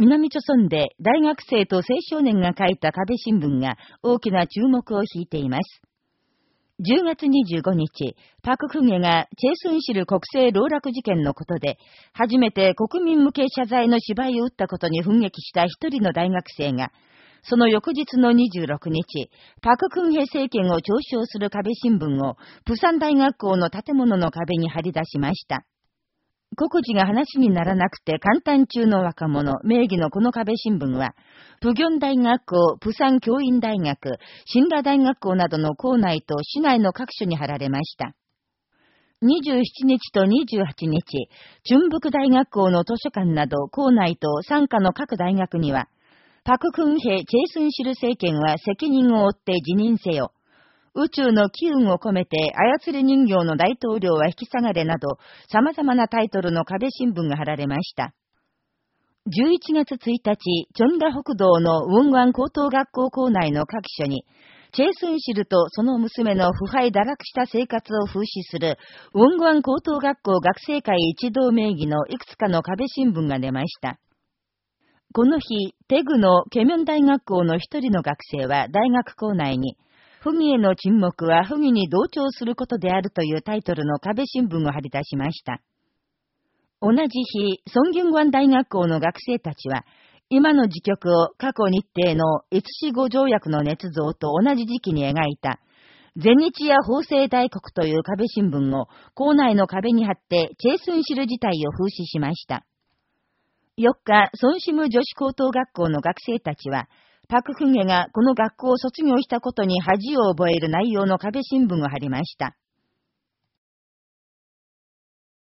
南朝村で大学生と青少年が書いた壁新聞が大きな注目を引いています。10月25日、パククゲがチェスンシル国政籠絡事件のことで、初めて国民向け謝罪の芝居を打ったことに奮撃した一人の大学生が、その翌日の26日、パククンヘ政権を嘲笑する壁新聞を、プサン大学校の建物の壁に貼り出しました。国事が話にならなくて簡単中の若者、名義のこの壁新聞は、プギョン大学校、プサン教員大学、新羅大学校などの校内と市内の各所に貼られました。27日と28日、純北大学校の図書館など校内と参加の各大学には、パククンヘ・チェイスンシル政権は責任を負って辞任せよ。宇宙の機運を込めて操り人形の大統領は引き下がれなど、様々なタイトルの壁新聞が貼られました。11月1日、チョンダ北道のウォンワン高等学校校内の各所に、チェイスンシルとその娘の腐敗堕落した生活を風刺する、ウォングワン高等学校学生会一同名義のいくつかの壁新聞が出ました。この日、テグのケミョン大学校の一人の学生は大学校内に、不義への沈黙は不義に同調することであるというタイトルの壁新聞を貼り出しました。同じ日、ソンギュングワン大学校の学生たちは、今の時局を過去日程の越子語条約の捏造と同じ時期に描いた、全日や法政大国という壁新聞を校内の壁に貼ってチェイスンシル事態を風刺しました。4日、ソンシム女子高等学校の学生たちは、パククゲがこの学校を卒業したことに恥を覚える内容の壁新聞を貼りました。